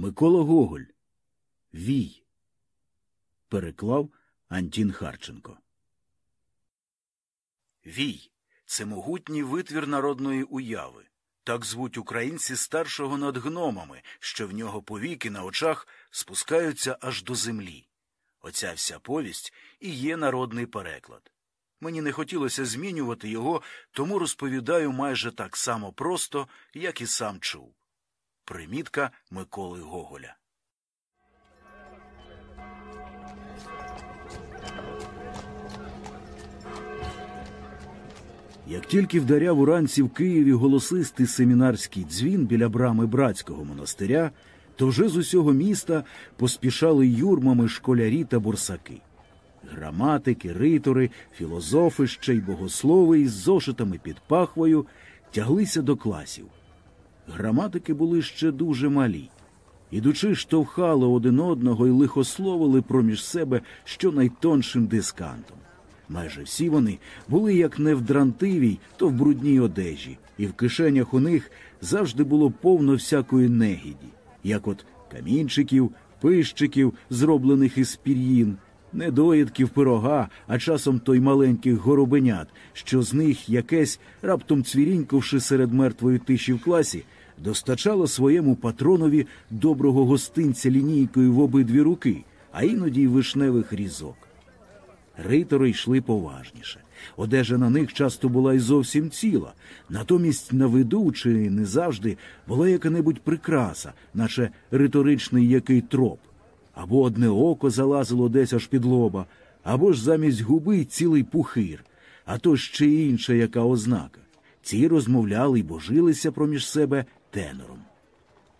Микола Гоголь. Вій. Переклав Антін Харченко. Вій це могутній витвір народної уяви. Так звуть українці старшого над гномами, що в нього повіки на очах спускаються аж до землі. Оця вся повість і є народний переклад. Мені не хотілося змінювати його, тому розповідаю майже так само просто, як і сам чув. Примітка Миколи Гоголя. Як тільки вдаряв уранці в Києві голосистий семінарський дзвін біля брами братського монастиря, то вже з усього міста поспішали юрмами школярі та бурсаки. Граматики, ритори, філозофи ще й богослови із зошитами під пахвою тяглися до класів. Граматики були ще дуже малі. Ідучи, штовхали один одного і лихословили проміж себе щонайтоншим дискантом. Майже всі вони були як не в дрантивій, то в брудній одежі, і в кишенях у них завжди було повно всякої негіді, як от камінчиків, пищиків, зроблених із пір'їн, недоїдків пирога, а часом той маленьких горобенят, що з них якесь, раптом цвірінькавши серед мертвої тиші в класі, достачало своєму патронові доброго гостинця лінійкою в обидві руки, а іноді й вишневих різок. Ритори йшли поважніше. Одежа на них часто була й зовсім ціла, натомість на виду чи не завжди була яка-небудь прикраса, наче риторичний який троп. Або одне око залазило десь аж під лоба, або ж замість губи цілий пухир, а то ще інша яка ознака. Ці розмовляли й божилися проміж себе тенором.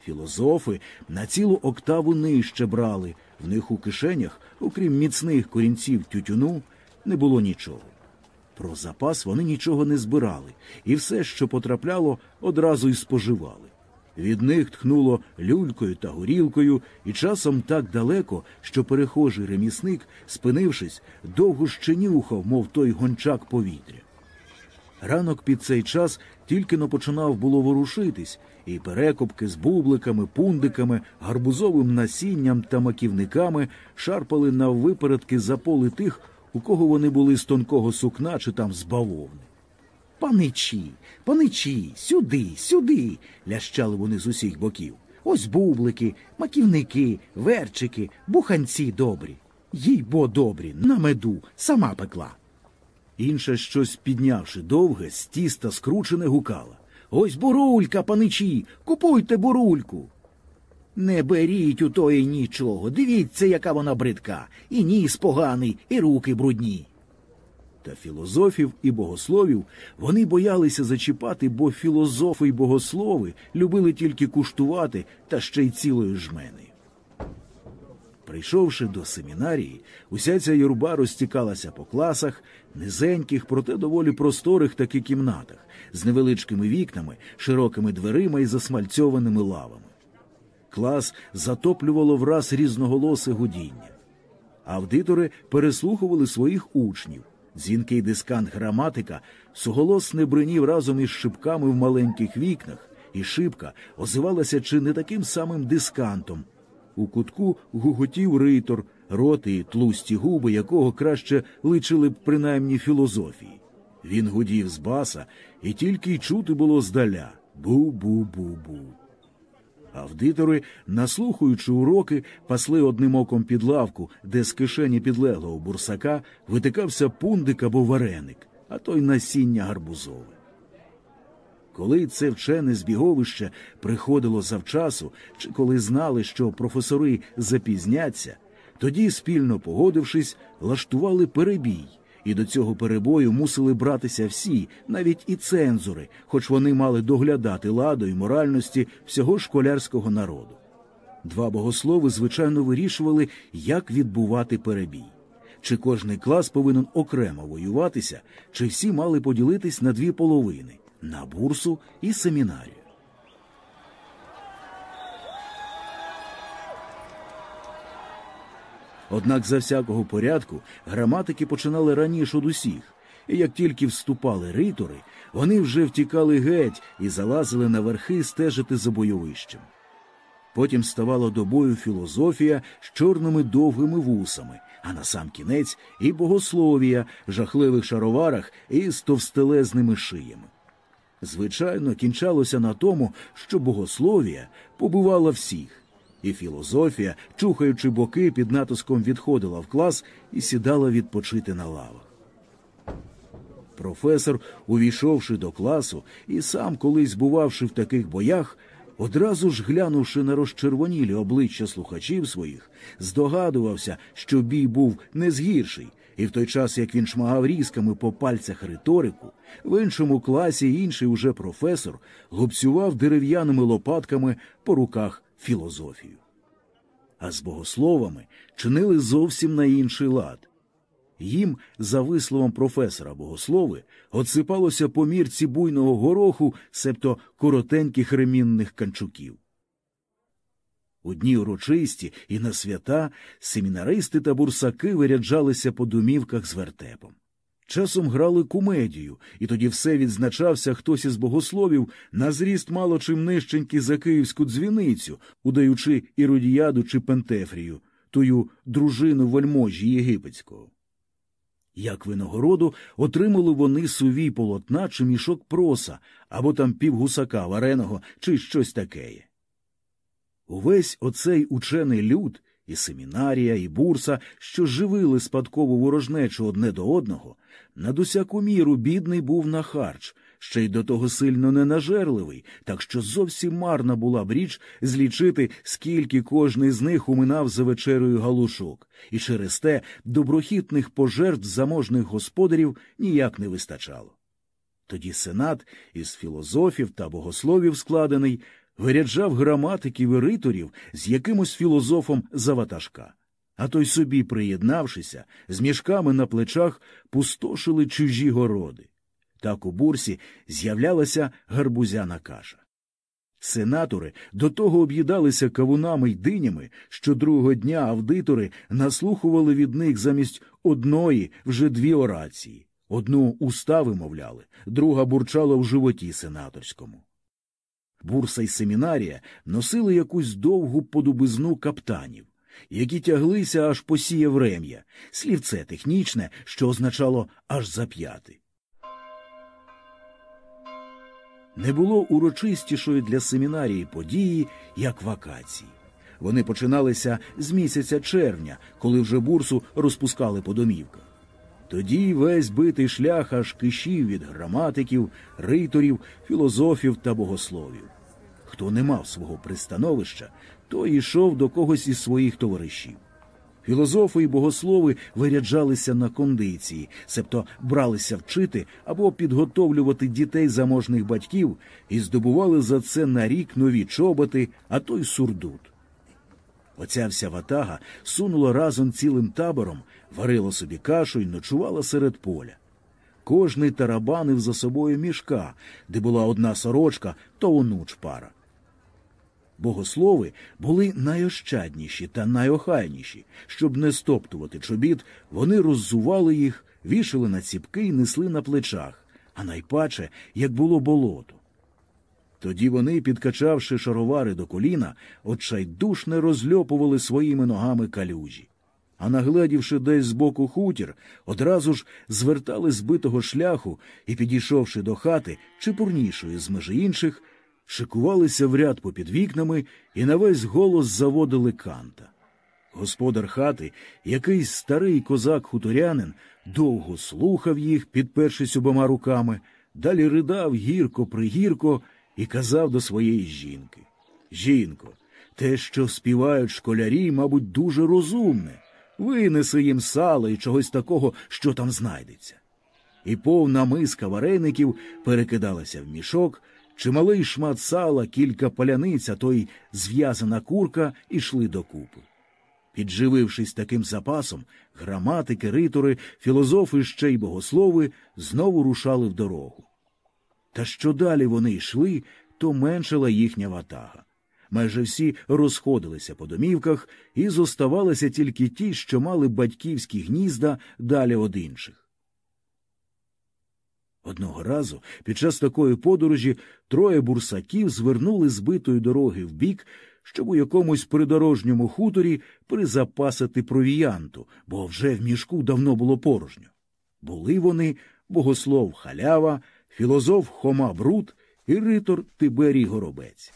Філозофи на цілу октаву нижче брали, в них у кишенях, окрім міцних корінців тютюну, не було нічого. Про запас вони нічого не збирали, і все, що потрапляло, одразу й споживали. Від них тхнуло люлькою та горілкою, і часом так далеко, що перехожий ремісник, спинившись, довго ще нюхав, мов той гончак повітря. Ранок під цей час тільки но починав було ворушитись, і перекопки з бубликами, пундиками, гарбузовим насінням та маківниками шарпали наввипередки за поли тих, у кого вони були з тонкого сукна чи там з бавовни. Паничі, паничі, сюди, сюди. лящали вони з усіх боків. Ось бублики, маківники, верчики, буханці добрі. Їй бо добрі, на меду, сама пекла. Інша щось піднявши довге, з тіста скручене гукала. Ось бурулька, паничі, купуйте бурульку. Не беріть у тої нічого. Дивіться, яка вона бридка, і ніс поганий, і руки брудні. Та філозофів і богословів вони боялися зачіпати, бо філозофи й богослови любили тільки куштувати та ще й цілої жмени. Прийшовши до семінарії, уся ця юрба розтікалася по класах, низеньких, проте доволі просторих таки кімнатах, з невеличкими вікнами, широкими дверима і засмальцьованими лавами. Клас затоплювало враз різноголосе гудіння. Аудитори переслухували своїх учнів. Дзвінкий дискант граматика суголосне бринів разом із шибками в маленьких вікнах, і шибка озивалася чи не таким самим дискантом. У кутку гуготів ритор, роти і тлусті губи, якого краще личили б принаймні філозофії. Він гудів з баса, і тільки й чути було здаля бу-бу-бу-бу. Авдитори, наслухаючи уроки, пасли одним оком під лавку, де з кишені підлеглого бурсака витикався пундик або вареник, а то й насіння гарбузове. Коли це вчене збіговище приходило завчасу, чи коли знали, що професори запізняться, тоді, спільно погодившись, лаштували перебій, і до цього перебою мусили братися всі, навіть і цензури, хоч вони мали доглядати ладу і моральності всього школярського народу. Два богослови, звичайно, вирішували, як відбувати перебій. Чи кожний клас повинен окремо воюватися, чи всі мали поділитись на дві половини на бурсу і семінарію. Однак за всякого порядку граматики починали раніше од усіх, і як тільки вступали ритори, вони вже втікали геть і залазили на верхи стежити за бойовищем. Потім ставала до бою філозофія з чорними довгими вусами, а на сам кінець і богословія в жахливих шароварах і з товстелезними шиями. Звичайно, кінчалося на тому, що богословія побувала всіх, і філозофія, чухаючи боки, під натиском відходила в клас і сідала відпочити на лавах. Професор, увійшовши до класу і сам колись бувавши в таких боях, одразу ж глянувши на розчервонілі обличчя слухачів своїх, здогадувався, що бій був не згірший, і в той час, як він шмагав різками по пальцях риторику, в іншому класі інший уже професор губцював дерев'яними лопатками по руках філозофію. А з богословами чинили зовсім на інший лад. Їм, за висловом професора богослови, отсипалося по мірці буйного гороху, себто коротеньких ремінних канчуків. У дні урочисті і на свята семінаристи та бурсаки виряджалися по домівках з вертепом. Часом грали кумедію, і тоді все відзначався хтось із богословів на зріст мало чим нижченький за київську дзвіницю, удаючи іродіяду чи пентефрію, тую дружину вельможі єгипетського. Як винагороду отримали вони сувій полотна чи мішок проса або там півгусака вареного чи щось таке. Увесь оцей учений люд, і семінарія, і бурса, що живили спадкову ворожнечу одне до одного, над усяку міру бідний був на харч, ще й до того сильно ненажерливий, так що зовсім марна була б річ злічити, скільки кожний з них уминав за вечерою галушок, і через те доброхітних пожертв заможних господарів ніяк не вистачало. Тоді сенат із філозофів та богословів складений виряджав граматиків і риторів з якимось філозофом заватажка. А той собі, приєднавшися, з мішками на плечах пустошили чужі городи. Так у бурсі з'являлася гарбузяна каша. Сенатори до того об'їдалися кавунами й динями, що другого дня аудитори наслухували від них замість одної вже дві орації. Одну уста вимовляли, друга бурчала в животі сенаторському. Бурса й семінарія носили якусь довгу подубизну каптанів, які тяглися аж по сієврем'я, слівце технічне, що означало аж зап'яти. Не було урочистішої для семінарії події, як вакації. Вони починалися з місяця червня, коли вже бурсу розпускали по домівках. Тоді весь битий шлях аж кишів від граматиків, риторів, філозофів та богословів. Хто не мав свого пристановища, той йшов до когось із своїх товаришів. Філозофи і богослови виряджалися на кондиції, себто бралися вчити або підготовлювати дітей заможних батьків і здобували за це на рік нові чоботи, а то й сурдут. Оця вся ватага сунула разом цілим табором, варила собі кашу й ночувала серед поля. Кожний тарабанив за собою мішка, де була одна сорочка, то онуч пара. Богослови були найощадніші та найохайніші. Щоб не стоптувати чобіт, вони роззували їх, вішали на ціпки і несли на плечах, а найпаче, як було болото. Тоді вони, підкачавши шаровари до коліна, отчайдушне розльопували своїми ногами калюжі. А нагледівши десь збоку хутір, одразу ж звертали збитого шляху і, підійшовши до хати, чепурнішої з межі інших, шикувалися в ряд попід вікнами і на весь голос заводили канта. Господар хати, якийсь старий козак-хуторянин, довго слухав їх, підпершись обома руками, далі ридав гірко пригірко і казав до своєї жінки Жінко, те, що співають школярі, мабуть, дуже розумне. Винеси їм сала і чогось такого, що там знайдеться. І повна миска вареників перекидалася в мішок, чималий шмат сала, кілька паляниць, а то й зв'язана курка ішли докупи. Підживившись таким запасом, граматики, ритори, філозофи ще й богослови знову рушали в дорогу. Та що далі вони йшли, то меншала їхня ватага. Майже всі розходилися по домівках, і зоставалися тільки ті, що мали батьківські гнізда далі од інших. Одного разу під час такої подорожі троє бурсаків звернули з битої дороги в бік, щоб у якомусь придорожньому хуторі призапасити провіянту, бо вже в мішку давно було порожньо. Були вони богослов халява, філозоф Хома Брут і ритор Тиберій Горобець.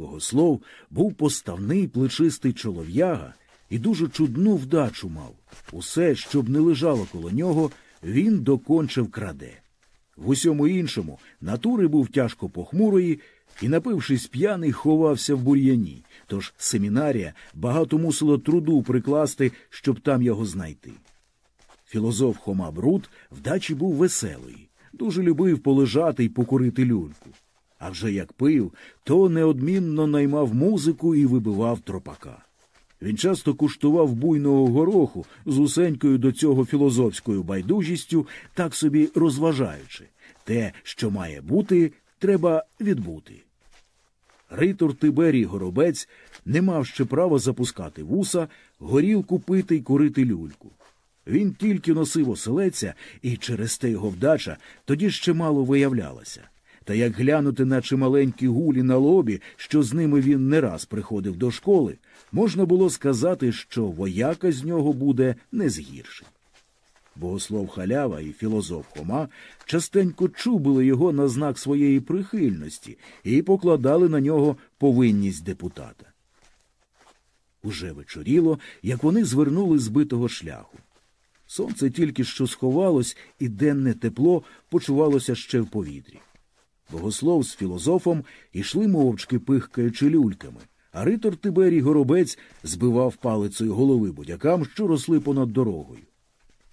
Богослов був поставний плечистий чолов'яга і дуже чудну вдачу мав. Усе, щоб не лежало коло нього, він докончив краде. В усьому іншому натури був тяжко похмурої і, напившись п'яний, ховався в бур'яні, тож семінарія багато мусила труду прикласти, щоб там його знайти. Філозоф Хома Брут вдачі був веселий, дуже любив полежати й покурити люльку. А вже як пив, то неодмінно наймав музику і вибивав тропака. Він часто куштував буйного гороху з усенькою до цього філозофською байдужістю, так собі розважаючи те, що має бути, треба відбути. Ритор Тиберій Горобець не мав ще права запускати вуса, горілку пити й курити люльку. Він тільки носив оселеця, і через те його вдача тоді ще мало виявлялася. Та як глянути на чималенькі гулі на лобі, що з ними він не раз приходив до школи, можна було сказати, що вояка з нього буде не згірший. Богослов халява і філозоф Хома частенько чубили його на знак своєї прихильності і покладали на нього повинність депутата. Уже вечоріло, як вони звернули з битого шляху. Сонце тільки що сховалось, і денне тепло почувалося ще в повітрі. Богослов з філозофом ішли мовчки, пихкаючи люльками, а ритор Тиберій Горобець збивав палицею голови будякам, що росли понад дорогою.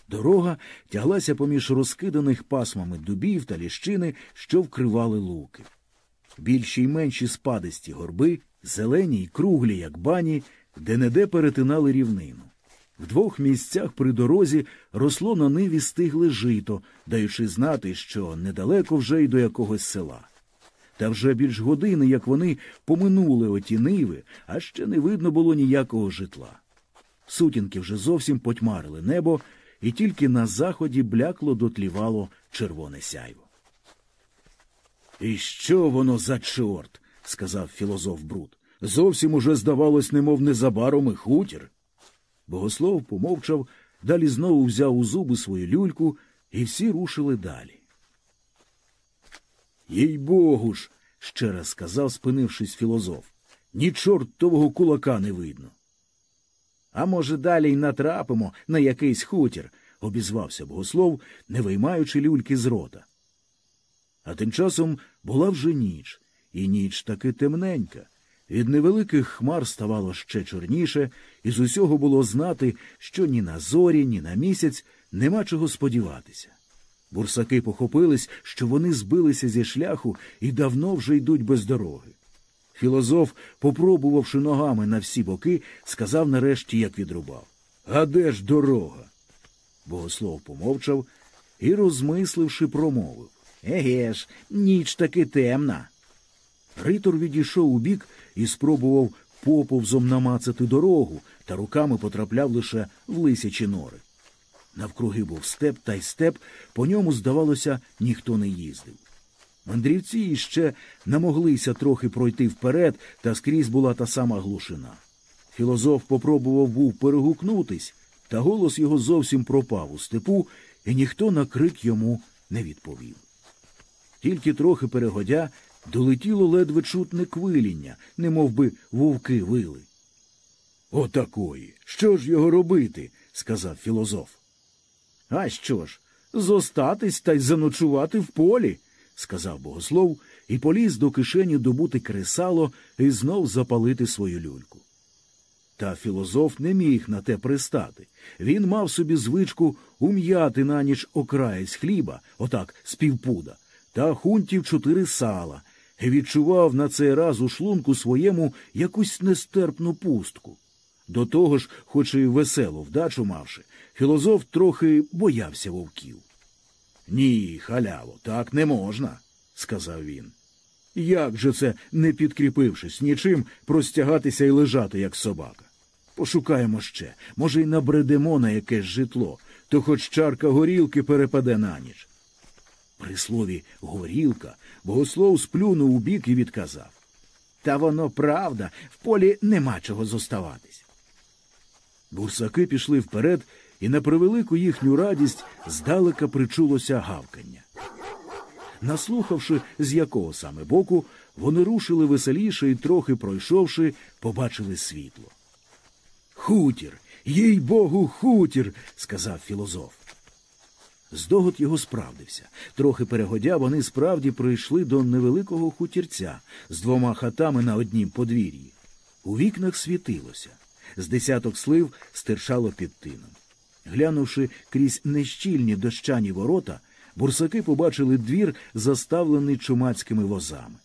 Дорога тяглася поміж розкиданих пасмами дубів та ліщини, що вкривали луки. Більші й менші спадисті горби, зелені й круглі, як бані, де-не-де перетинали рівнину. В двох місцях при дорозі росло на ниві стигле жито, даючи знати, що недалеко вже й до якогось села. Та вже більш години, як вони поминули оті ниви, а ще не видно було ніякого житла. Сутінки вже зовсім потьмарили небо, і тільки на заході блякло дотлівало червоне сяйво. І що воно за чорт? сказав філозоф Брут. Зовсім уже здавалось, немов незабаром і хутір. Богослов помовчав, далі знову взяв у зуби свою люльку, і всі рушили далі. Їй богу ж, ще раз сказав, спинившись філозоф, ні чортового кулака не видно. А може, далі й натрапимо на якийсь хутір, обізвався богослов, не виймаючи люльки з рота. А тим часом була вже ніч, і ніч таки темненька. Від невеликих хмар ставало ще чорніше, і з усього було знати, що ні на зорі, ні на місяць нема чого сподіватися. Бурсаки похопились, що вони збилися зі шляху і давно вже йдуть без дороги. Філозоф, попробувавши ногами на всі боки, сказав нарешті, як відрубав А де ж дорога? Богослов помовчав і, розмисливши, промовив Еге ж, ніч таки темна. Ритор відійшов у бік і спробував поповзом намацати дорогу, та руками потрапляв лише в лисячі нори. Навкруги був степ та й степ, по ньому, здавалося, ніхто не їздив. Мандрівці іще намоглися трохи пройти вперед, та скрізь була та сама глушина. Філозоф попробував був перегукнутись, та голос його зовсім пропав у степу, і ніхто на крик йому не відповів. Тільки трохи перегодя долетіло ледве чутне квиління, немов би вовки вили. Отакої. Що ж його робити? сказав філозоф. А що ж? Зостатись та й заночувати в полі, сказав богослов і поліз до кишені добути кресало і знов запалити свою люльку. Та філозоф не міг на те пристати. Він мав собі звичку ум'яти на ніч окраєць хліба, отак з півпуда, та хунтів чотири сала, відчував на цей раз у шлунку своєму якусь нестерпну пустку. До того ж, хоч і веселу вдачу мавши, філозоф трохи боявся вовків. Ні, халяво, так не можна, сказав він. Як же це, не підкріпившись нічим, простягатися і лежати, як собака? Пошукаємо ще, може, й набредемо на якесь житло, то хоч чарка горілки перепаде на ніч. При слові горілка богослов сплюнув у бік і відказав. Та воно правда, в полі нема чого зоставатись. Бурсаки пішли вперед, і на превелику їхню радість здалека причулося гавкання. Наслухавши, з якого саме боку, вони рушили веселіше і, трохи пройшовши, побачили світло. Хутір, їй богу, хутір, сказав філозоф. Здогад його справдився. Трохи перегодя, вони справді прийшли до невеликого хутірця з двома хатами на однім подвір'ї. У вікнах світилося. З десяток слив стирчало під тином. Глянувши крізь нещільні дощані ворота, бурсаки побачили двір, заставлений чумацькими возами.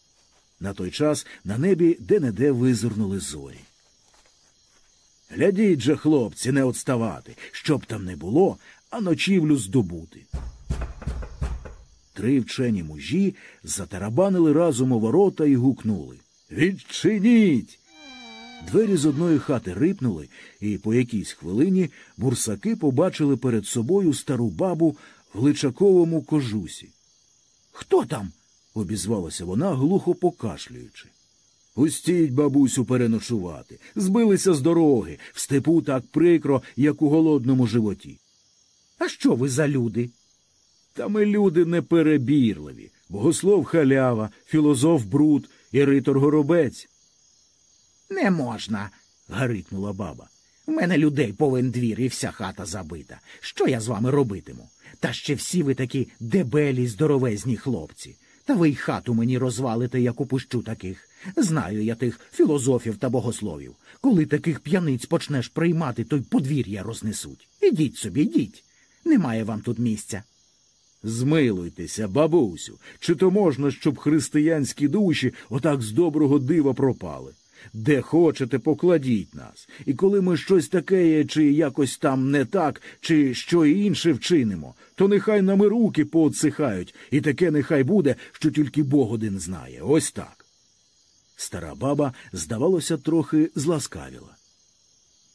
На той час на небі де-не-де визирнули зорі. Глядіть же, хлопці, не отставати, щоб там не було, а ночівлю здобути. Три вчені мужі затарабанили разом у ворота і гукнули Відчиніть. Двері з одної хати рипнули, і по якійсь хвилині бурсаки побачили перед собою стару бабу в личаковому кожусі. Хто там? обізвалася вона, глухо покашлюючи. Пустіть, бабусю, переночувати. Збилися з дороги, в степу так прикро, як у голодному животі. А що ви за люди? Та ми люди неперебірливі. Богослов халява, філозоф бруд і ритор горобець. Не можна, гарикнула баба. В мене людей повен двір і вся хата забита. Що я з вами робитиму? Та ще всі ви такі дебелі, здоровезні хлопці. Та ви й хату мені розвалите, як упущу таких. Знаю я тих філозофів та богословів. Коли таких п'яниць почнеш приймати, то й подвір'я рознесуть. Ідіть собі, йдіть. Немає вам тут місця. Змилуйтеся, бабусю, чи то можна, щоб християнські душі отак з доброго дива пропали? Де хочете, покладіть нас, і коли ми щось таке, чи якось там не так, чи що інше вчинимо, то нехай нам і руки поотсихають, і таке нехай буде, що тільки Бог один знає. Ось так. Стара баба, здавалося, трохи зласкавіла.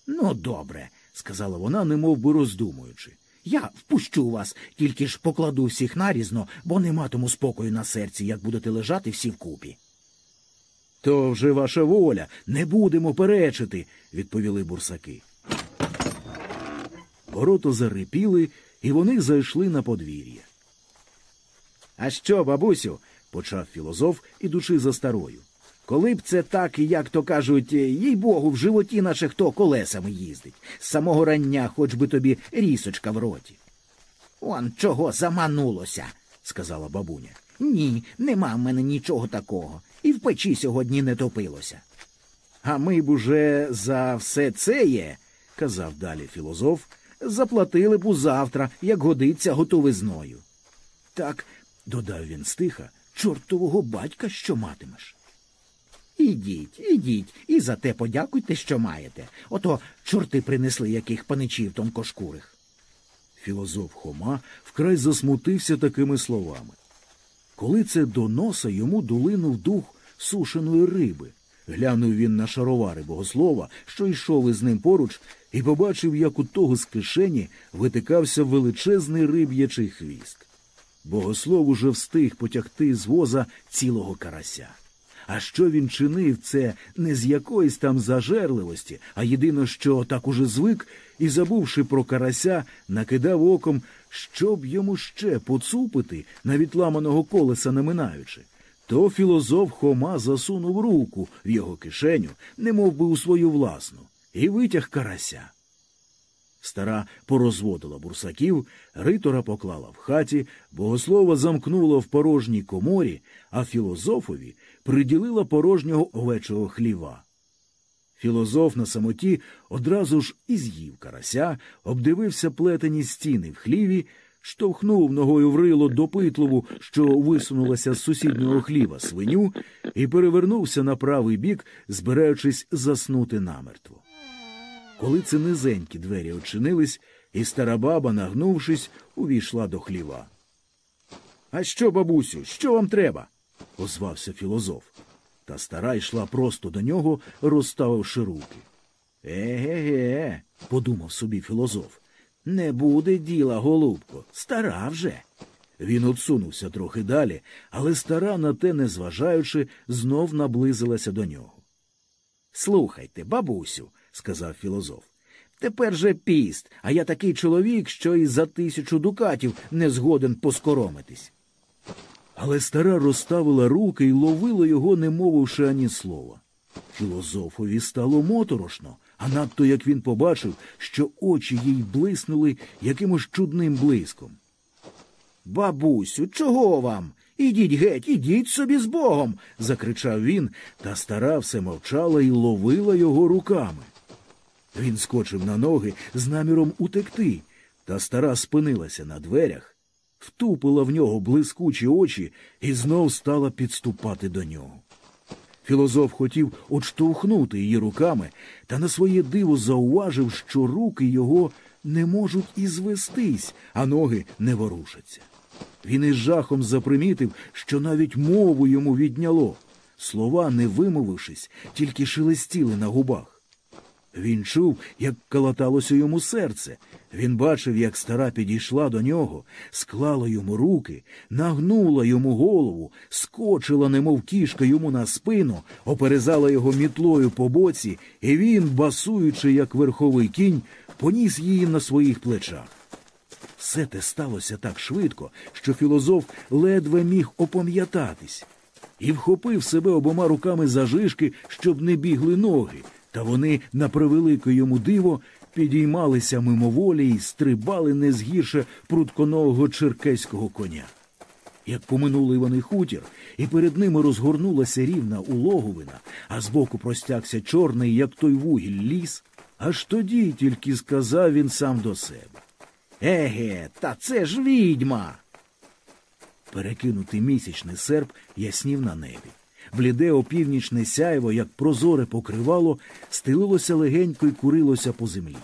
Ну, добре, сказала вона, немов би роздумуючи. Я впущу вас, тільки ж покладу всіх нарізно, бо не матиму спокою на серці, як будете лежати всі вкупі. То вже ваша воля, не будемо перечити, відповіли бурсаки. Ворота зарипіли, і вони зайшли на подвір'я. А що, бабусю? почав філозоф, ідучи за старою. Коли б це так, як то кажуть, їй богу, в животі наче хто колесами їздить. З самого рання хоч би тобі рісочка в роті. Он чого заманулося, сказала бабуня. Ні, нема в мене нічого такого. І в печі сьогодні не топилося. А ми б уже за все це є, казав далі філозоф, заплатили б узавтра, як годиться готовизною. Так, додав він стиха, чортового батька що матимеш. Ідіть, ідіть, і за те подякуйте, що маєте. Ото чорти принесли яких паничів тонкошкурих. Філозоф Хома вкрай засмутився такими словами. Коли це до носа йому долинув дух сушеної риби. Глянув він на шаровари богослова, що йшов із ним поруч, і побачив, як у того з кишені витикався величезний риб'ячий хвіст. Богослов уже встиг потягти з воза цілого карася. А що він чинив, це не з якоїсь там зажерливості, а єдино, що так уже звик, і, забувши про карася, накидав оком, щоб йому ще поцупити, навіть ламаного колеса не минаючи. То філозоф Хома засунув руку в його кишеню, немов би у свою власну, і витяг карася. Стара порозводила бурсаків, ритора поклала в хаті, богослова замкнула в порожній коморі, а філозофові приділила порожнього овечого хліва. Філозоф на самоті одразу ж і з'їв карася, обдивився плетені стіни в хліві, штовхнув ногою в рило допитливу, що висунулася з сусіднього хліва свиню, і перевернувся на правий бік, збираючись заснути намертво. Коли це низенькі двері очинились, і стара баба, нагнувшись, увійшла до хліва. А що, бабусю, що вам треба? озвався філозоф. Та стара йшла просто до нього, розставивши руки. Еге-ге, подумав собі філозоф. Не буде діла, голубко, стара вже. Він отсунувся трохи далі, але стара на те, не зважаючи, знов наблизилася до нього. Слухайте, бабусю, сказав філозоф. Тепер же піст, а я такий чоловік, що і за тисячу дукатів не згоден поскоромитись. Але стара розставила руки і ловила його, не мовивши ані слова. Філозофові стало моторошно, а надто як він побачив, що очі їй блиснули якимось чудним блиском. Бабусю, чого вам? Ідіть геть, ідіть собі з Богом. закричав він, та стара все мовчала і ловила його руками. Він скочив на ноги з наміром утекти, та стара спинилася на дверях, втупила в нього блискучі очі і знов стала підступати до нього. Філозоф хотів отштовхнути її руками, та на своє диво зауважив, що руки його не можуть і звестись, а ноги не ворушаться. Він із жахом запримітив, що навіть мову йому відняло. Слова, не вимовившись, тільки шелестіли на губах. Він чув, як калаталося йому серце. Він бачив, як стара підійшла до нього, склала йому руки, нагнула йому голову, скочила, немов кішка йому на спину, оперезала його мітлою по боці, і він, басуючи, як верховий кінь, поніс її на своїх плечах. Все те сталося так швидко, що філозоф ледве міг опам'ятатись і вхопив себе обома руками за жишки, щоб не бігли ноги. Та вони, на превелике йому диво, підіймалися мимоволі і стрибали не згірше прутконого черкеського коня. Як поминули вони хутір, і перед ними розгорнулася рівна улоговина, а збоку простягся чорний, як той вугіль, ліс, аж тоді тільки сказав він сам до себе. Еге, та це ж відьма. Перекинутий місячний серп яснів на небі. Бліде опівнічне сяйво, як прозоре покривало, стелилося легенько й курилося по землі.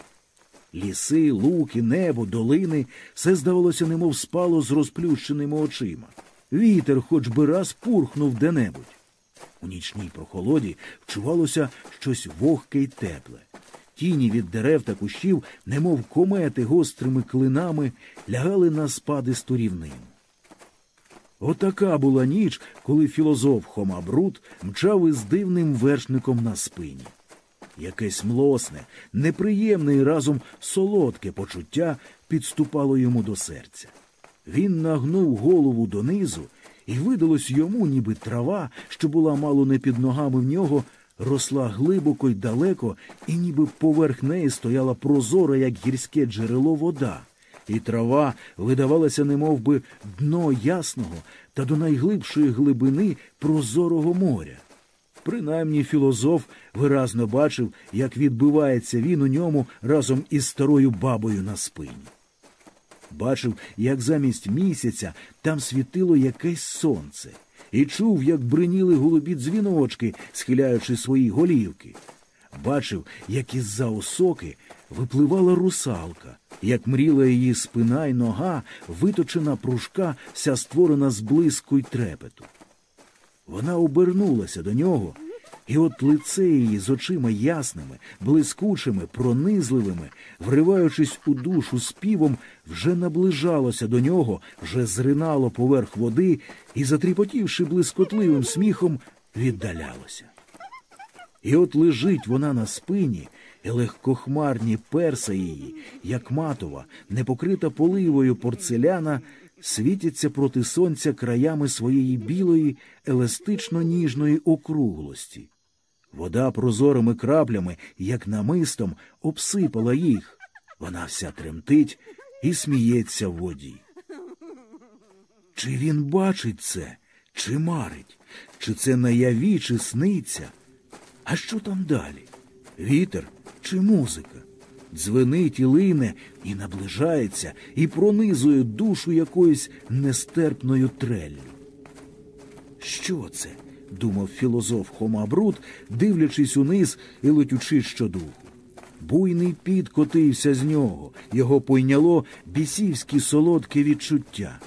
Ліси, луки, небо, долини все здавалося, немов спало з розплющеними очима. Вітер хоч би раз пурхнув де-небудь. У нічній прохолоді вчувалося щось вогке й тепле. Тіні від дерев та кущів, немов комети гострими клинами, лягали на спадисту рівнину. Отака була ніч, коли філозоф Хома Брут мчав із дивним вершником на спині. Якесь млосне, неприємне і разом солодке почуття підступало йому до серця. Він нагнув голову донизу, і видалось йому, ніби трава, що була мало не під ногами в нього, росла глибоко й далеко, і ніби поверх неї стояла прозора, як гірське джерело вода і трава видавалася немов би дно ясного та до найглибшої глибини прозорого моря. Принаймні філозоф виразно бачив, як відбивається він у ньому разом із старою бабою на спині. Бачив, як замість місяця там світило якесь сонце, і чув, як бриніли голубі дзвіночки, схиляючи свої голівки. Бачив, як із за осоки випливала русалка, як мріла її спина й нога, виточена пружка, вся створена з блиску й трепету. Вона обернулася до нього, і от лице її з очима ясними, блискучими, пронизливими, вриваючись у душу співом, вже наближалося до нього, вже зринало поверх води і, затріпотівши блискотливим сміхом, віддалялося. І от лежить вона на спині, і легкохмарні перса її, як матова, непокрита поливою порцеляна, світяться проти сонця краями своєї білої, еластично ніжної округлості. Вода прозорими краплями, як намистом, обсипала їх. Вона вся тремтить і сміється в воді. Чи він бачить це, чи марить, чи це наяві, чи сниться? А що там далі? Вітер чи музика? Дзвенить і лине, і наближається, і пронизує душу якоюсь нестерпною треллю. Що це? думав філозоф Хома Брут, дивлячись униз і летючи щодуху. Буйний піт котився з нього, його пойняло бісівське солодке відчуття.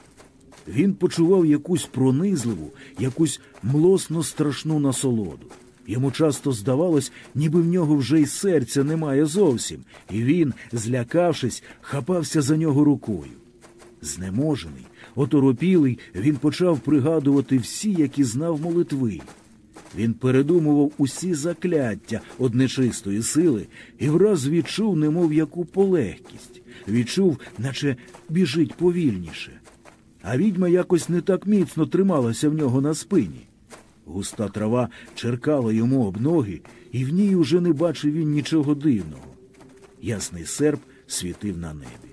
Він почував якусь пронизливу, якусь млосно страшну насолоду. Йому часто здавалось, ніби в нього вже й серця немає зовсім, і він, злякавшись, хапався за нього рукою. Знеможений, Оторопілий, він почав пригадувати всі, які знав молитви. Він передумував усі закляття од нечистої сили і враз відчув, немов яку полегкість, відчув, наче біжить повільніше. А відьма якось не так міцно трималася в нього на спині. Густа трава черкала йому об ноги, і в ній уже не бачив він нічого дивного. Ясний серп світив на небі.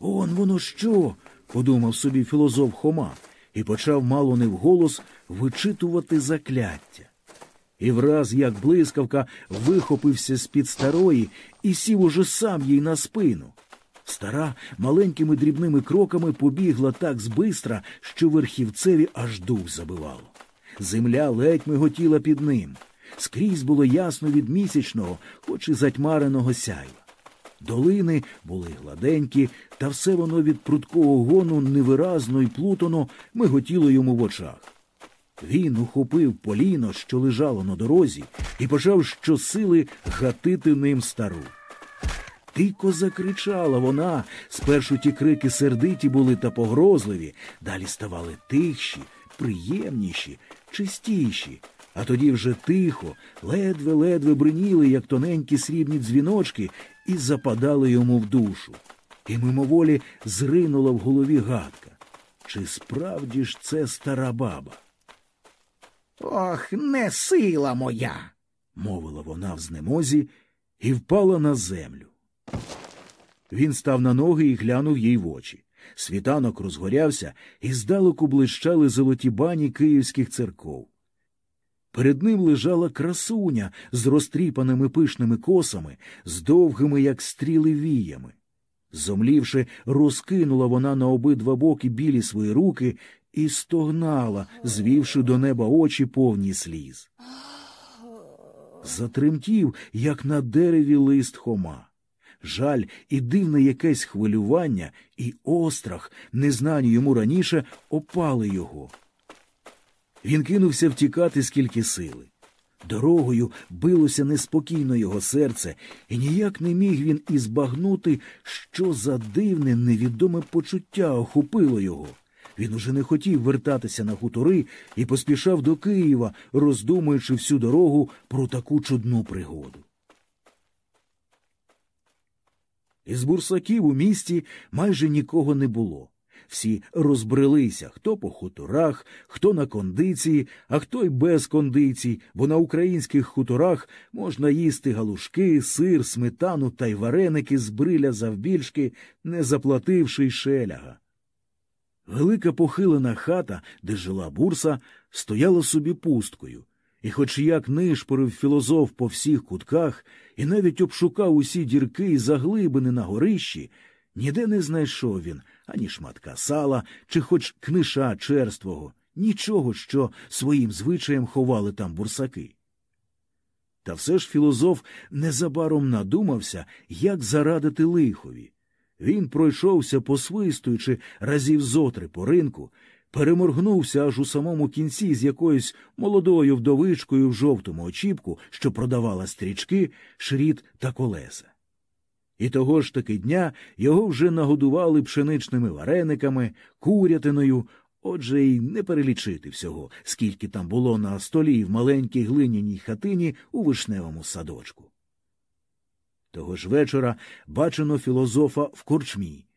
Он воно що? подумав собі філозоф Хома і почав мало не вголос вичитувати закляття. І враз, як блискавка, вихопився з-під старої і сів уже сам їй на спину. Стара маленькими дрібними кроками побігла так збистра, що верхівцеві аж дух забивало. Земля ледь миготіла під ним. Скрізь було ясно від місячного, хоч і затьмареного сяйва. Долини були гладенькі, та все воно від прудкого гону невиразно й плутано миготіло йому в очах. Він ухопив поліно, що лежало на дорозі, і почав щосили гатити ним стару. Дико закричала вона. Спершу ті крики сердиті були та погрозливі, далі ставали тихші, приємніші, чистіші, а тоді вже тихо, ледве-ледве бриніли, як тоненькі срібні дзвіночки, і западали йому в душу. І мимоволі зринула в голові гадка. Чи справді ж це стара баба? Ох, не сила моя. мовила вона в знемозі і впала на землю. Він став на ноги і глянув їй в очі. Світанок розгорявся, і здалеку блищали золоті бані київських церков. Перед ним лежала красуня з розтріпаними пишними косами, з довгими, як стріли віями. Зомлівши, розкинула вона на обидва боки білі свої руки і стогнала, звівши до неба очі повні сліз. Затремтів, як на дереві лист Хома. Жаль і дивне якесь хвилювання, і острах, незнані йому раніше, опали його. Він кинувся втікати скільки сили. Дорогою билося неспокійно його серце, і ніяк не міг він і збагнути, що за дивне невідоме почуття охопило його. Він уже не хотів вертатися на хутори і поспішав до Києва, роздумуючи всю дорогу про таку чудну пригоду. Із бурсаків у місті майже нікого не було. Всі розбрелися хто по хуторах, хто на кондиції, а хто й без кондицій, бо на українських хуторах можна їсти галушки, сир, сметану та й вареники з бриля завбільшки, не заплативши й шеляга. Велика похилена хата, де жила бурса, стояла собі пусткою, і, хоч як нишпорив філозоф по всіх кутках і навіть обшукав усі дірки і заглибини на горищі, ніде не знайшов він ані шматка сала, чи хоч книша черствого, нічого, що своїм звичаєм ховали там бурсаки. Та все ж філозоф незабаром надумався, як зарадити лихові. Він пройшовся, посвистуючи разів зотри по ринку, переморгнувся аж у самому кінці з якоюсь молодою вдовичкою в жовтому очіпку, що продавала стрічки, шріт та колеса. І того ж таки дня його вже нагодували пшеничними варениками, курятиною, отже й не перелічити всього, скільки там було на столі в маленькій глиняній хатині у вишневому садочку. Того ж вечора бачено філозофа в корчмі.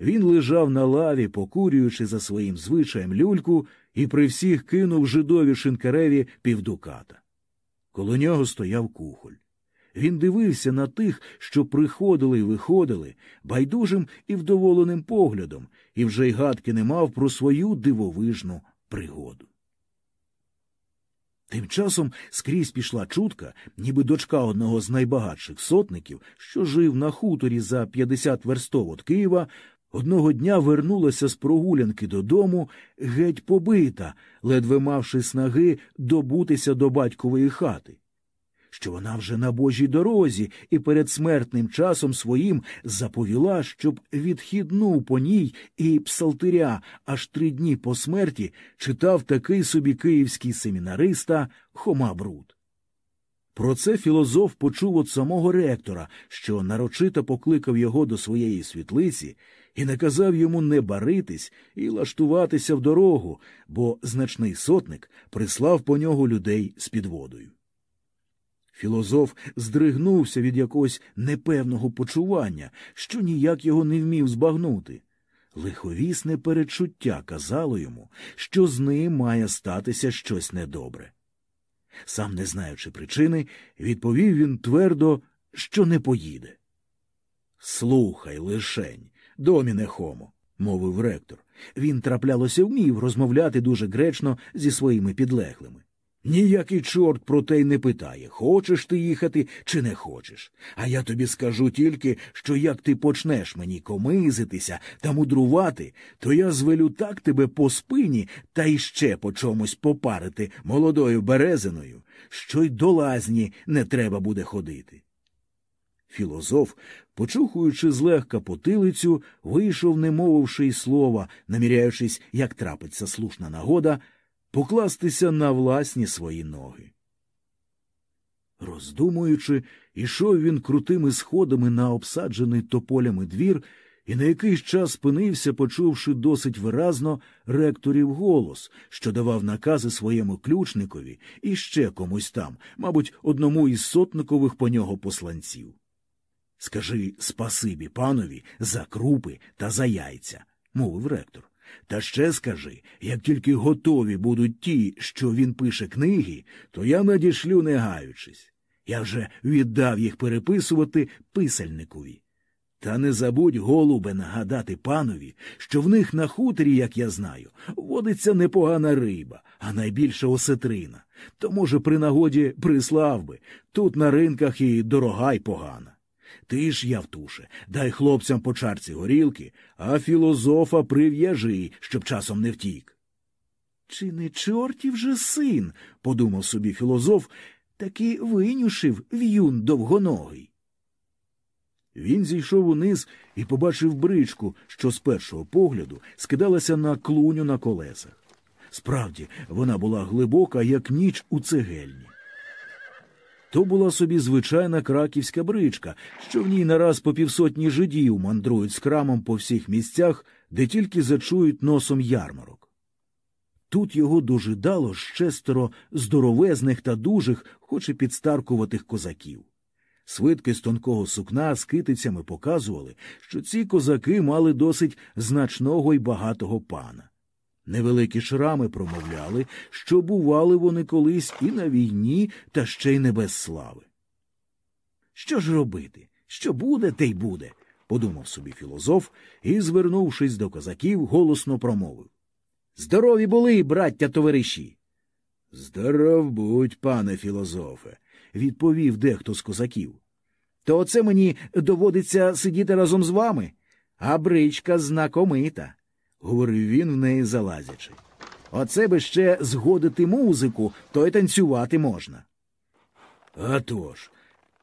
Він лежав на лаві, покурюючи за своїм звичаєм люльку, і при всіх кинув жидові шинкареві півдуката. Коло нього стояв кухоль. Він дивився на тих, що приходили і виходили, байдужим і вдоволеним поглядом, і вже й гадки не мав про свою дивовижну пригоду. Тим часом скрізь пішла чутка, ніби дочка одного з найбагатших сотників, що жив на хуторі за 50 верстов від Києва, одного дня вернулася з прогулянки додому, геть побита, ледве мавши снаги добутися до батькової хати що вона вже на Божій дорозі і перед смертним часом своїм заповіла, щоб відхіднув по ній і псалтиря аж три дні по смерті читав такий собі київський семінариста Хома Бруд. Про це філозоф почув від самого ректора, що нарочито покликав його до своєї світлиці і наказав йому не баритись і лаштуватися в дорогу, бо значний сотник прислав по нього людей з підводою. Філозоф здригнувся від якогось непевного почування, що ніяк його не вмів збагнути. Лиховісне перечуття казало йому, що з ним має статися щось недобре. Сам не знаючи причини, відповів він твердо, що не поїде. Слухай лишень, доміне хомо, мовив ректор. Він траплялося вмів розмовляти дуже гречно зі своїми підлеглими. Ніякий чорт про те й не питає, хочеш ти їхати чи не хочеш. А я тобі скажу тільки, що як ти почнеш мені комизитися та мудрувати, то я звелю так тебе по спині та іще по чомусь попарити молодою березиною, що й до лазні не треба буде ходити. Філозоф, почухуючи злегка потилицю, вийшов, не мовивши й слова, наміряючись, як трапиться слушна нагода, покластися на власні свої ноги. Роздумуючи, ішов він крутими сходами на обсаджений тополями двір і на якийсь час спинився, почувши досить виразно ректорів голос, що давав накази своєму ключникові і ще комусь там, мабуть, одному із сотникових по нього посланців. Скажи спасибі панові за крупи та за яйця, мовив ректор. Та ще скажи, як тільки готові будуть ті, що він пише книги, то я надішлю не гаючись. Я вже віддав їх переписувати писальникові. Та не забудь, голубе, нагадати панові, що в них на хуторі, як я знаю, водиться непогана риба, а найбільше осетрина. То, може, при нагоді прислав би, тут на ринках і дорога й погана. Ти ж, Явтуше, дай хлопцям по чарці горілки, а філозофа прив'яжи, щоб часом не втік. Чи не чортів же син, подумав собі філозоф, таки винюшив в'юн довгоногий. Він зійшов униз і побачив бричку, що з першого погляду скидалася на клуню на колесах. Справді, вона була глибока, як ніч у цегельні. То була собі звичайна краківська бричка, що в ній нараз по півсотні жидів мандрують з крамом по всіх місцях, де тільки зачують носом ярмарок. Тут його дожидало щестеро здоровезних та дужих, хоч і підстаркуватих козаків. Свитки з тонкого сукна з китицями показували, що ці козаки мали досить значного й багатого пана. Невеликі шрами промовляли, що бували вони колись і на війні, та ще й не без слави. Що ж робити? Що буде, те й буде, подумав собі філозоф і, звернувшись до козаків, голосно промовив. Здорові були, браття товариші. Здоров будь, пане філозофе, відповів дехто з козаків. То оце мені доводиться сидіти разом з вами, а бричка знакомита говорив він в неї залазячи. Оце би ще згодити музику, то й танцювати можна. «А тож,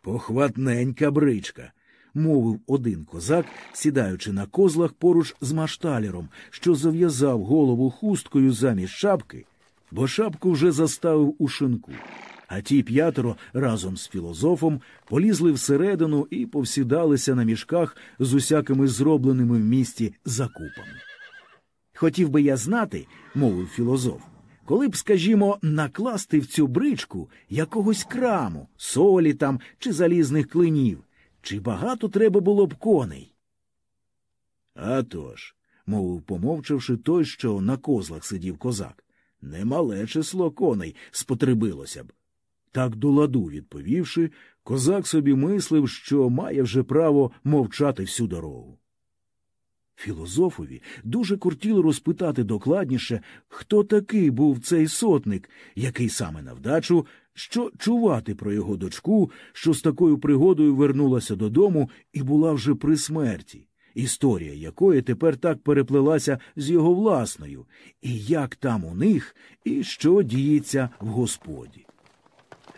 похватненька бричка, мовив один козак, сідаючи на козлах поруч з машталером, що зав'язав голову хусткою замість шапки, бо шапку вже заставив у шинку. А ті п'ятеро разом з філозофом полізли всередину і повсідалися на мішках з усякими зробленими в місті закупами. Хотів би я знати, мовив філозоф, коли б, скажімо, накласти в цю бричку якогось краму, солі там чи залізних клинів, чи багато треба було б коней? «А тож», – мовив, помовчавши той, що на козлах сидів козак, немале число коней спотребилося б. Так до ладу відповівши, козак собі мислив, що має вже право мовчати всю дорогу. Філозофові дуже кортіло розпитати докладніше, хто такий був цей сотник, який саме на вдачу, що чувати про його дочку, що з такою пригодою вернулася додому і була вже при смерті, історія якої тепер так переплелася з його власною, і як там у них, і що діється в господі.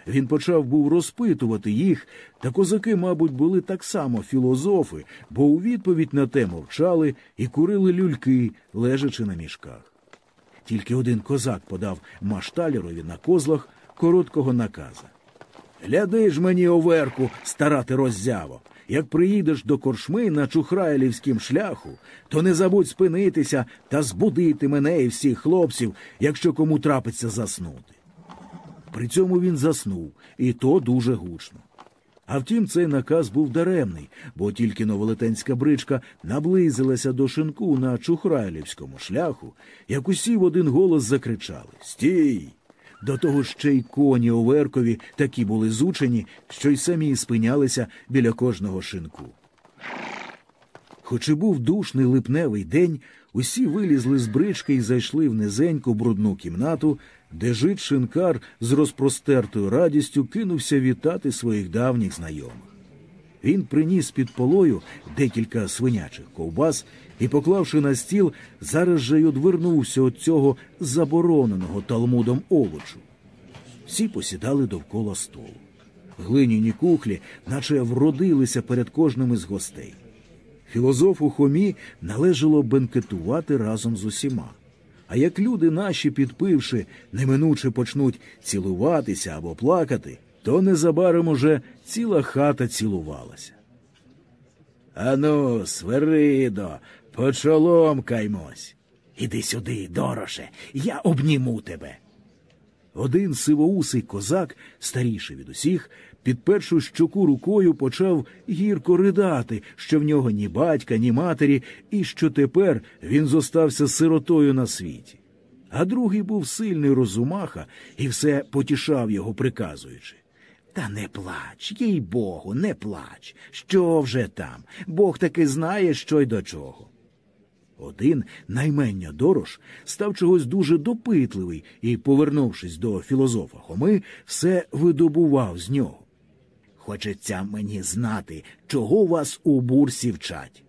Він почав був розпитувати їх, та козаки, мабуть, були так само філозофи, бо у відповідь на те мовчали і курили люльки, лежачи на мішках. Тільки один козак подав машталєрові на козлах короткого наказа. Гляди ж мені оверку, стара ти роззяво. Як приїдеш до коршми на чухраїлівськім шляху, то не забудь спинитися та збудити мене і всіх хлопців, якщо кому трапиться заснути. При цьому він заснув, і то дуже гучно. А втім, цей наказ був даремний, бо тільки новолетенська бричка наблизилася до шинку на Чухрайлівському шляху, як усі в один голос закричали Стій! До того ще й коні Оверкові такі були зучені, що й самі спинялися біля кожного шинку. Хоч і був душний липневий день, усі вилізли з брички і зайшли в низеньку брудну кімнату, де жит шинкар з розпростертою радістю кинувся вітати своїх давніх знайомих. Він приніс під полою декілька свинячих ковбас і, поклавши на стіл, зараз же й одвернувся від цього забороненого талмудом овочу. Всі посідали довкола столу. Глиняні кухлі, наче вродилися перед кожним із гостей. Філозофу Хомі належало бенкетувати разом з усіма. А як люди наші, підпивши, неминуче почнуть цілуватися або плакати, то незабаром уже ціла хата цілувалася. Ану, свиридо, почоломкаймось. Іди сюди, дороше, я обніму тебе. Один сивоусий козак, старіший від усіх, підпершу щоку рукою, почав гірко ридати, що в нього ні батька, ні матері, і що тепер він зостався сиротою на світі. А другий був сильний розумаха і все потішав його, приказуючи. Та не плач, їй Богу, не плач. Що вже там? Бог таки знає, що й до чого. Один наймення дорож став чогось дуже допитливий і, повернувшись до філозофа Хоми, все видобував з нього. Хочеться мені знати, чого вас у бурсі вчать.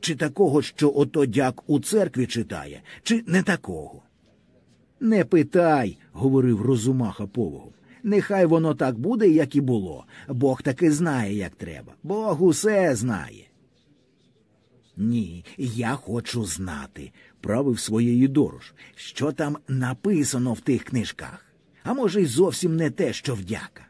Чи такого, що ото дяк у церкві читає, чи не такого? Не питай, говорив розумаха повогом. Нехай воно так буде, як і було. Бог таки знає, як треба. Бог усе знає. Ні, я хочу знати, правив своєї дорож, що там написано в тих книжках. А може, й зовсім не те, що вдяка.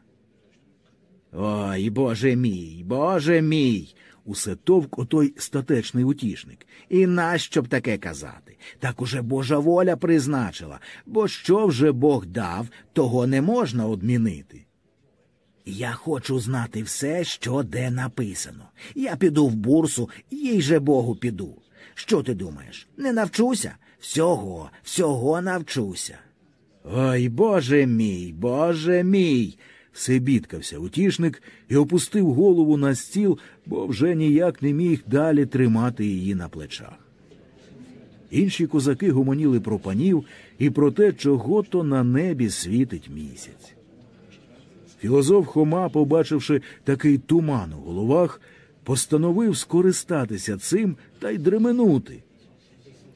Ой, Боже мій, Боже мій. Усе товк отой статечний утішник. І нащо б таке казати? Так уже Божа воля призначила, бо що вже Бог дав, того не можна одмінити. Я хочу знати все, що де написано. Я піду в бурсу, їй же Богу піду. Що ти думаєш? Не навчуся? Всього, всього навчуся. Ой, Боже мій, Боже мій. Все бідкався утішник і опустив голову на стіл, бо вже ніяк не міг далі тримати її на плечах. Інші козаки гомоніли про панів і про те, чого то на небі світить місяць. Філозоф Хома, побачивши такий туман у головах, постановив скористатися цим та й дременути.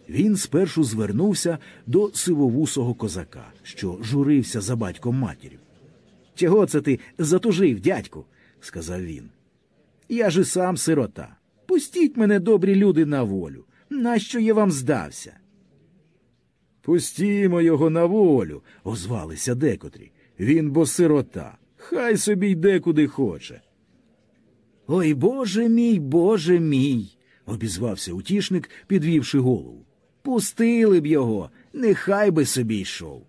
Він спершу звернувся до сивовусого козака, що журився за батьком матір'ю. Чого це ти затужив, дядьку? сказав він. Я ж і сам сирота. Пустіть мене, добрі люди, на волю. Нащо я вам здався? Пустімо його на волю, озвалися декотрі. Він бо сирота. Хай собі йде куди хоче. Ой, Боже мій, Боже мій, обізвався утішник, підвівши голову. Пустили б його, нехай би собі йшов.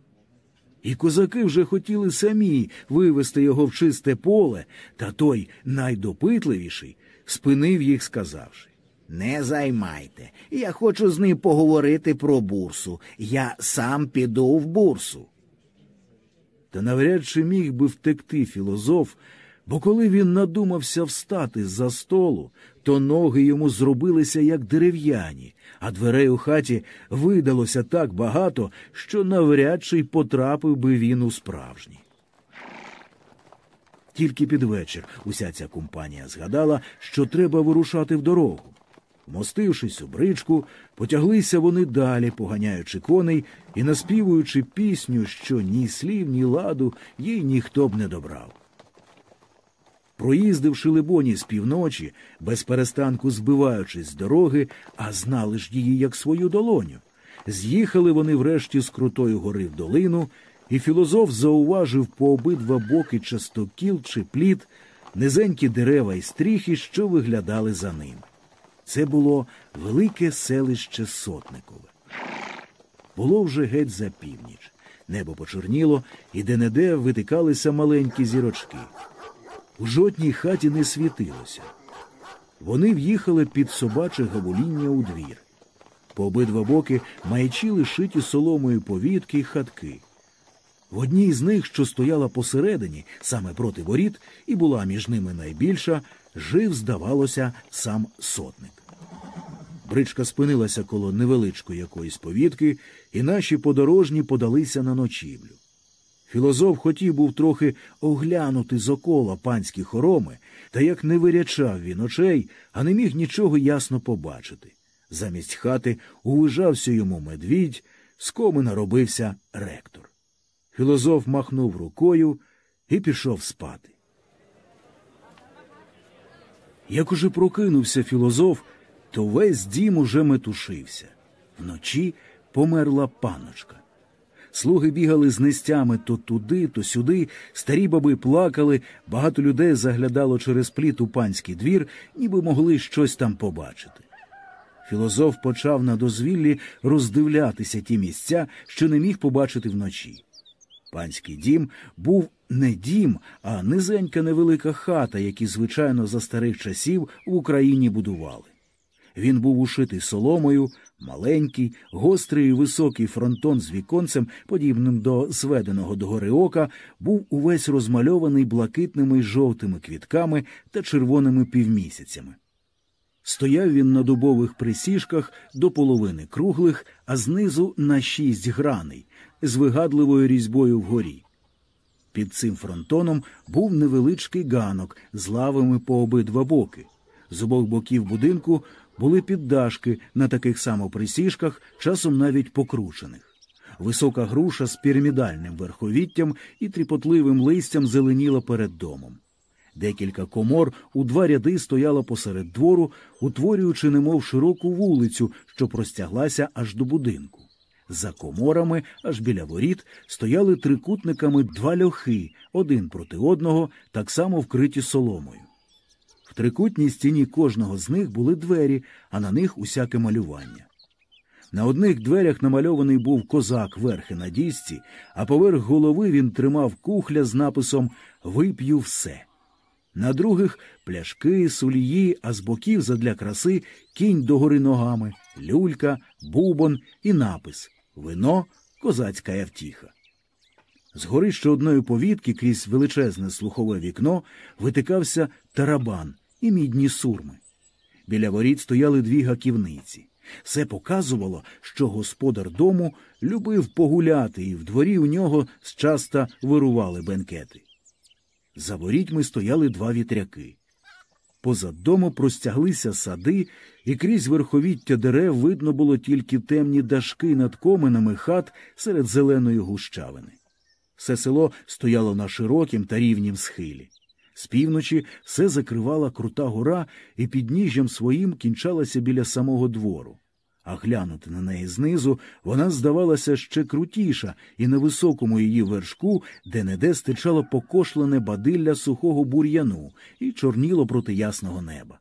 І козаки вже хотіли самі вивести його в чисте поле, та той найдопитливіший спинив їх, сказавши Не займайте. Я хочу з ним поговорити про бурсу. Я сам піду в бурсу. Та навряд чи міг би втекти філозоф, бо коли він надумався встати з-за столу, то ноги йому зробилися як дерев'яні, а дверей у хаті видалося так багато, що навряд чи потрапив би він у справжні. Тільки під вечір уся ця компанія згадала, що треба вирушати в дорогу. Вмостившись у бричку, потяглися вони далі, поганяючи коней і наспівуючи пісню, що ні слів, ні ладу їй ніхто б не добрав. Проїздивши либоні з півночі, без перестанку збиваючись з дороги, а знали ж її як свою долоню, з'їхали вони врешті з крутої гори в долину і філозоф зауважив по обидва боки частокіл чи плід низенькі дерева і стріхи, що виглядали за ним. Це було велике селище Сотникове. Було вже геть за північ. Небо почорніло, і де-не-де витикалися маленькі зірочки. У жодній хаті не світилося. Вони в'їхали під собаче гавоління у двір. По обидва боки маячіли шиті соломою повітки й хатки. В одній з них, що стояла посередині, саме проти воріт, і була між ними найбільша, жив, здавалося, сам сотник. Бричка спинилася коло невеличкої якоїсь повітки, і наші подорожні подалися на ночівлю. Філозоф хотів був трохи оглянути з окола панські хороми, та як не вирячав він очей, а не міг нічого ясно побачити. Замість хати увижався йому медвідь, з комина робився ректор. Філозоф махнув рукою і пішов спати. Як уже прокинувся філозоф, то весь дім уже метушився. Вночі померла паночка. Слуги бігали з нестями то туди, то сюди, старі баби плакали, багато людей заглядало через пліт у панський двір, ніби могли щось там побачити. Філозоф почав на дозвіллі роздивлятися ті місця, що не міг побачити вночі. Панський дім був не дім, а низенька невелика хата, які, звичайно, за старих часів в Україні будували. Він був ушитий соломою, маленький, гострий і високий фронтон з віконцем, подібним до зведеного догори ока, був увесь розмальований блакитними й жовтими квітками та червоними півмісяцями. Стояв він на дубових присіжках до половини круглих, а знизу на шість граней, з вигадливою різьбою вгорі. Під цим фронтоном був невеличкий ганок з лавами по обидва боки. З обох боків будинку були піддашки на таких само присіжках, часом навіть покручених. Висока груша з пірамідальним верховіттям і тріпотливим листям зеленіла перед домом. Декілька комор у два ряди стояло посеред двору, утворюючи немов широку вулицю, що простяглася аж до будинку. За коморами, аж біля воріт, стояли трикутниками два льохи, один проти одного, так само вкриті соломою. Трикутній стіні кожного з них були двері, а на них усяке малювання. На одних дверях намальований був козак верхи на дісці, а поверх голови він тримав кухля з написом Вип'ю все. На других пляшки, сулії, а з боків задля краси кінь догори ногами, люлька, бубон і напис Вино, козацька явтіха. З горища одної повітки крізь величезне слухове вікно витикався тарабан і мідні сурми. Біля воріт стояли дві гаківниці. Все показувало, що господар дому любив погуляти, і в дворі у нього зчаста вирували бенкети. За ворітьми стояли два вітряки. Позад дому простяглися сади, і крізь верховіття дерев видно було тільки темні дашки над коминами хат серед зеленої гущавини. Все село стояло на широкім та рівнім схилі. З півночі все закривала крута гора і підніжжям своїм кінчалася біля самого двору. А глянути на неї знизу вона здавалася ще крутіша, і на високому її вершку де-не-де стичало покошлене бадилля сухого бур'яну і чорніло проти ясного неба.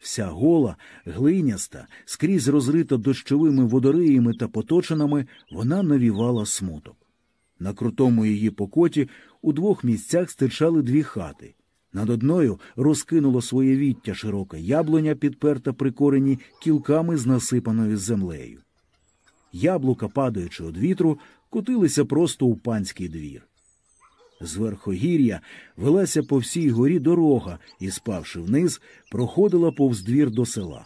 Вся гола, глиняста, скрізь розрита дощовими водориями та поточинами, вона навівала смуток. На крутому її покоті у двох місцях стирчали дві хати. Над одною розкинуло своє віття широке яблуня, підперта при корені кілками з насипаною землею. Яблука, падаючи від вітру, котилися просто у панський двір. З верхогір'я велася по всій горі дорога і, спавши вниз, проходила повз двір до села.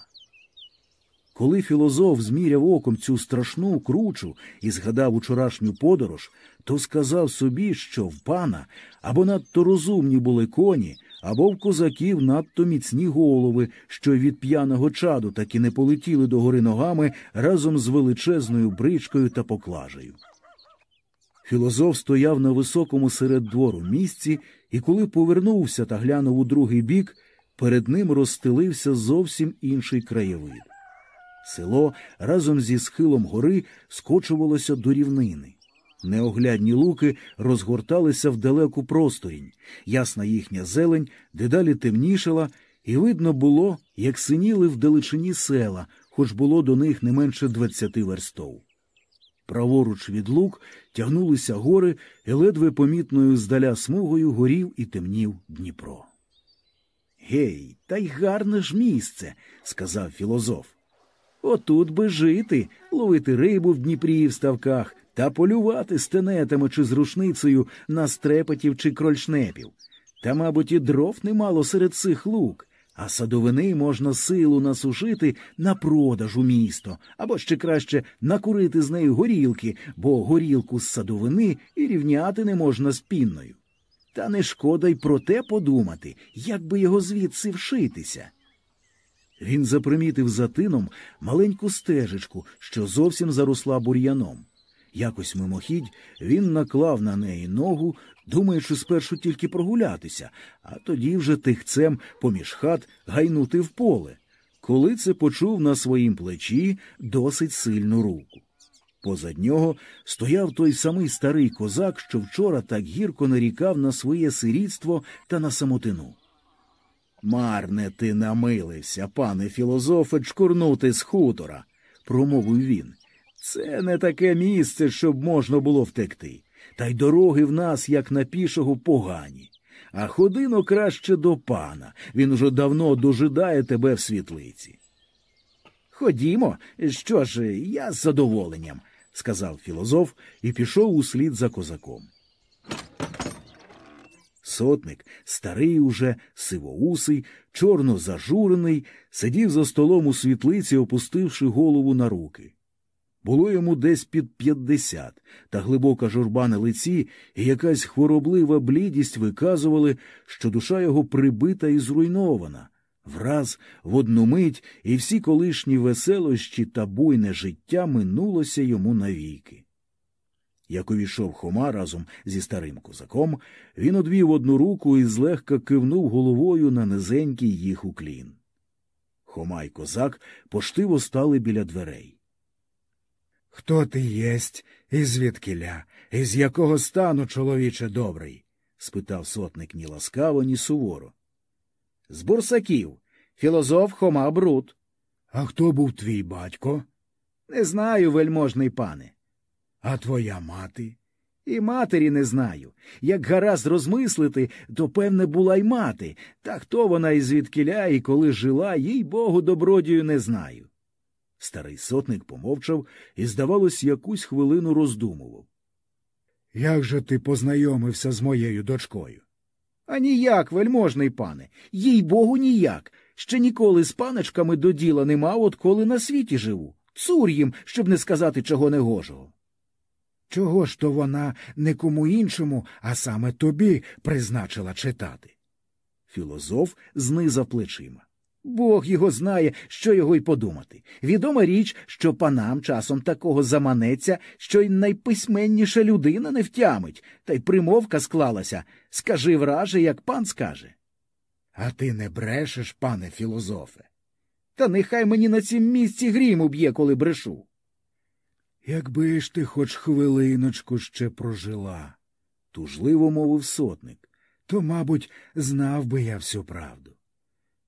Коли філозоф зміряв оком цю страшну кручу і згадав учорашню подорож, то сказав собі, що в пана або надто розумні були коні, або в козаків надто міцні голови, що від п'яного чаду так і не полетіли до гори ногами разом з величезною бричкою та поклажею. Філозоф стояв на високому серед двору місці, і коли повернувся та глянув у другий бік, перед ним розстелився зовсім інший краєвид. Село разом зі схилом гори скочувалося до рівнини. Неоглядні луки розгорталися в далеку просторінь, ясна їхня зелень дедалі темнішала, і видно було, як синіли в далечині села, хоч було до них не менше двадцяти верстов. Праворуч від лук тягнулися гори, і ледве помітною здаля смугою горів і темнів Дніпро. Гей, та й гарне ж місце, сказав філозоф. Отут би жити, ловити рибу в Дніпрі і в ставках та полювати з тенетами чи з рушницею на стрепетів чи крольшнепів. Та, мабуть, і дров немало серед цих лук, а садовини можна силу насушити на продаж у місто, або ще краще накурити з нею горілки, бо горілку з садовини і рівняти не можна з пінною. Та не шкода й про те подумати, як би його звідси вшитися. Він запримітив за тином маленьку стежечку, що зовсім заросла бур'яном. Якось мимохідь він наклав на неї ногу, думаючи спершу тільки прогулятися, а тоді вже тихцем поміж хат гайнути в поле, коли це почув на своїм плечі досить сильну руку. Позад нього стояв той самий старий козак, що вчора так гірко нарікав на своє сирітство та на самотину. Марне ти намилився, пане філозофе, чкурнути з хутора, промовив він. Це не таке місце, щоб можна було втекти. Та й дороги в нас, як на пішого, погані. А ходино краще до пана. Він уже давно дожидає тебе в світлиці. Ходімо, що ж, я з задоволенням, сказав філозоф і пішов услід за козаком. Сотник, старий уже, сивоусий, чорно зажурений, сидів за столом у світлиці, опустивши голову на руки. Було йому десь під п'ятдесят, та глибока журба на лиці і якась хвороблива блідість виказували, що душа його прибита і зруйнована. Враз в одну мить і всі колишні веселощі та буйне життя минулося йому навіки. Як увійшов Хома разом зі старим козаком, він одвів одну руку і злегка кивнув головою на низенький їх уклін. Хома й козак поштиво стали біля дверей. Хто ти єсть, і звідкиля, і якого стану, чоловіче добрий? спитав сотник ні ласкаво, ні суворо. З бурсаків, філозоф Хома Брут. А хто був твій батько? Не знаю, вельможний пане. А твоя мати? І матері не знаю. Як гаразд розмислити, то, певне, була й мати, та хто вона і звідкиля, і коли жила, їй богу добродію не знаю. Старий сотник помовчав і, здавалось, якусь хвилину роздумував. Як же ти познайомився з моєю дочкою? А ніяк, вельможний пане, їй богу, ніяк. Ще ніколи з паночками до діла не мав, от коли на світі живу. Цур їм, щоб не сказати чого негожого. Чого ж то вона не кому іншому, а саме тобі призначила читати? Філозоф знизав плечима. Бог його знає, що його й подумати. Відома річ, що панам часом такого заманеться, що й найписьменніша людина не втямить, та й примовка склалася скажи враже, як пан скаже. А ти не брешеш, пане філозофе. Та нехай мені на цім місці грім уб'є, коли брешу. Якби ж ти хоч хвилиночку ще прожила, тужливо мовив сотник, то, мабуть, знав би я всю правду.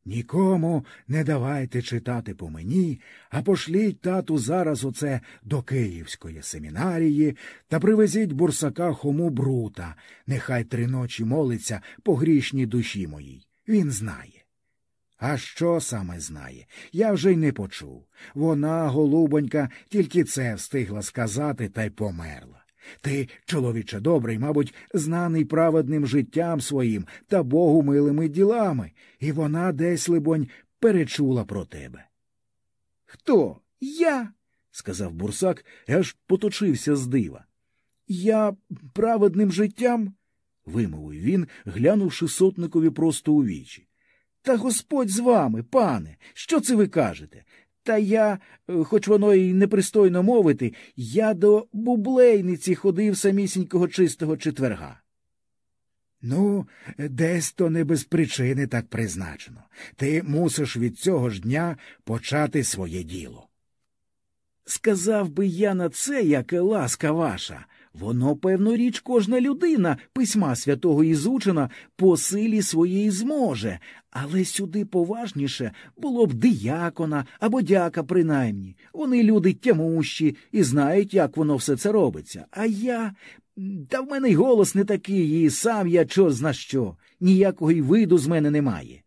Нікому не давайте читати по мені, а пошліть тату зараз оце до Київської семінарії та привезіть бурсака хому брута, нехай три ночі молиться по грішній душі моїй. Він знає. А що саме знає? Я вже й не почув. Вона, голубонька, тільки це встигла сказати та й померла. Ти, чоловіче добрий, мабуть, знаний праведним життям своїм та Богу милими ділами, і вона десь, либонь, перечула про тебе. Хто? Я? сказав бурсак і аж поточився з дива. Я праведним життям? вимовив він, глянувши сотникові просто у вічі. Та Господь з вами, пане, що це ви кажете? Та я, е, хоч воно й непристойно мовити, я до бублейниці ходив самісінького чистого четверга. Ну, десь то не без причини так призначено. Ти мусиш від цього ж дня почати своє діло. Сказав би я на це, яке ласка ваша, Воно, певно, річ, кожна людина письма святого Ізучена по силі своєї зможе, але сюди поважніше було б диякона або дяка, принаймні. Вони люди тямущі і знають, як воно все це робиться. А я. Та в мене й голос не такий, і сам я чор зна що. Ніякого й виду з мене немає.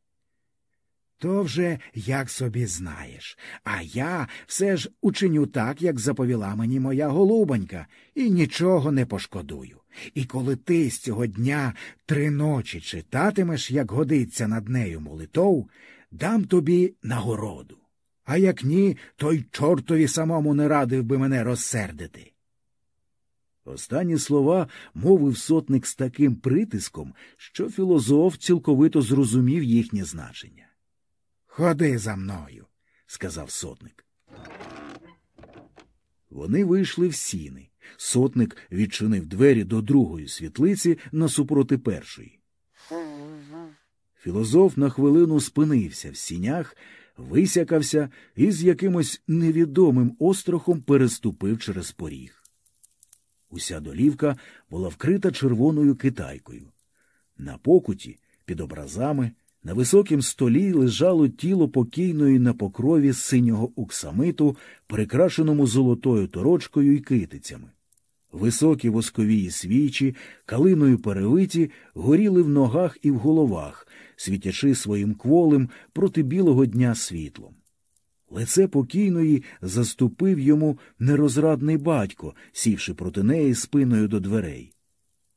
То вже як собі знаєш. А я все ж учиню так, як заповіла мені моя голубонька, і нічого не пошкодую. І коли ти з цього дня три ночі читатимеш, як годиться над нею молитов, дам тобі нагороду. А як ні, то й чортові самому не радив би мене розсердити. Останні слова мовив сотник з таким притиском, що філозоф цілковито зрозумів їхнє значення. Ходи за мною, сказав сотник. Вони вийшли в сіни. Сотник відчинив двері до другої світлиці насупроти першої. Філозоф на хвилину спинився в сінях, висякався і з якимось невідомим острахом переступив через поріг. Уся долівка була вкрита червоною китайкою. На покуті, під образами, на високім столі лежало тіло покійної на покрові синього уксамиту, прикрашеному золотою торочкою і китицями. Високі воскові свічі, калиною перевиті, горіли в ногах і в головах, світячи своїм кволим проти білого дня світлом. Лице покійної заступив йому нерозрадний батько, сівши проти неї спиною до дверей.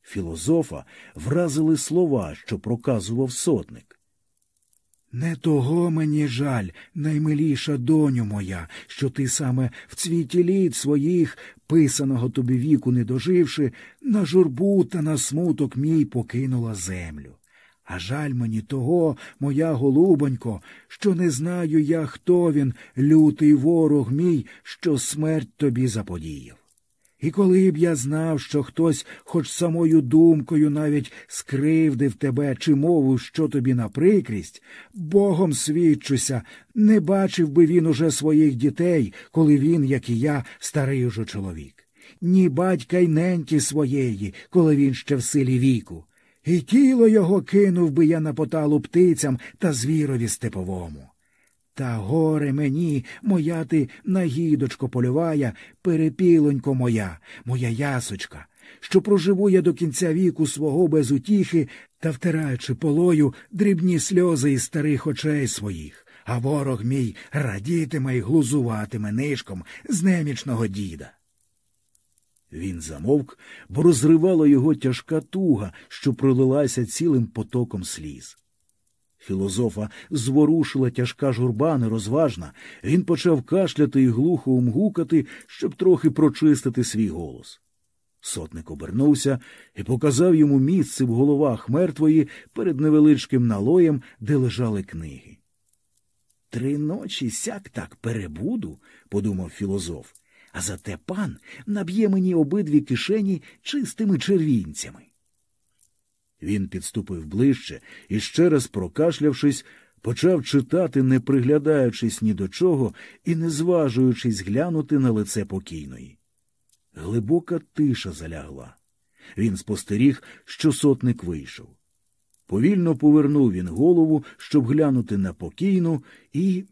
Філозофа вразили слова, що проказував сотник. Не того мені жаль, наймиліша доню моя, що ти саме в цвіті літ своїх, писаного тобі віку не доживши, на журбу та на смуток мій покинула землю. А жаль мені того, моя голубонько, що не знаю я, хто він, лютий ворог мій, що смерть тобі заподіяв. І коли б я знав, що хтось, хоч самою думкою, навіть скривдив тебе чи мовив, що тобі на прикрість, Богом свідчуся, не бачив би він уже своїх дітей, коли він, як і я, старий уже чоловік. Ні батька й неньки своєї, коли він ще в силі віку. І тіло його кинув би я на поталу птицям та звірові степовому. Та горе мені, моя ти нагідочко полювая, перепілонько моя, моя ясочка, що проживу я до кінця віку свого без утіхи та втираючи полою дрібні сльози із старих очей своїх, а ворог мій радітиме й глузуватиме нишком з немічного діда. Він замовк, бо розривала його тяжка туга, що пролилася цілим потоком сліз. Філозофа зворушила тяжка журба нерозважна, він почав кашляти і глухо умгукати, щоб трохи прочистити свій голос. Сотник обернувся і показав йому місце в головах мертвої перед невеличким налоєм, де лежали книги. Три ночі сяк так перебуду, подумав філозоф, а зате пан наб'є мені обидві кишені чистими червінцями. Він підступив ближче і, ще раз прокашлявшись, почав читати, не приглядаючись ні до чого і не зважуючись глянути на лице покійної. Глибока тиша залягла. Він спостеріг, що сотник вийшов. Повільно повернув він голову, щоб глянути на покійну, і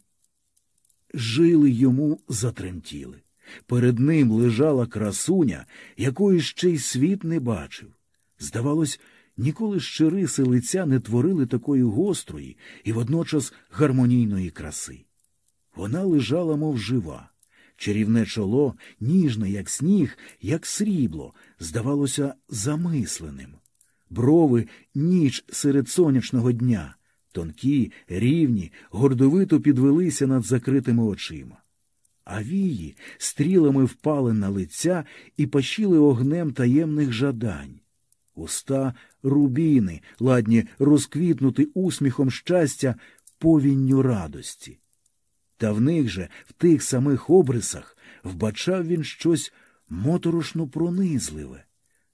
жили йому затремтіли. Перед ним лежала красуня, якої ще й світ не бачив. Здавалось, Ніколи ще риси лиця не творили такої гострої і водночас гармонійної краси. Вона лежала, мов жива. Чарівне чоло, ніжне, як сніг, як срібло, здавалося замисленим. Брови ніч серед сонячного дня, тонкі, рівні, гордовито підвелися над закритими очима. А вії стрілами впали на лиця і пащили огнем таємних жадань. Уста рубіни, ладні розквітнути усміхом щастя, повінню радості. Та в них же, в тих самих обрисах, вбачав він щось моторошно пронизливе.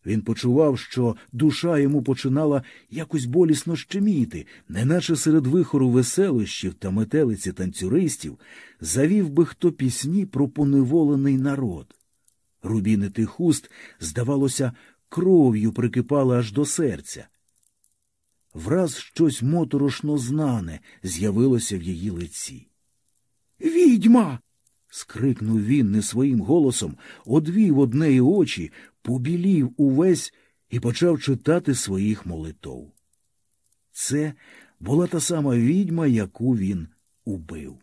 Він почував, що душа йому починала якось болісно щеміти, неначе серед вихору веселощів та метелиці танцюристів завів би хто пісні про поневолений народ. Рубінитих уст, здавалося, кров'ю прикипала аж до серця. Враз щось моторошно знане з'явилося в її лиці. Відьма. скрикнув він не своїм голосом, одвів од неї очі, побілів увесь і почав читати своїх молитов. Це була та сама відьма, яку він убив.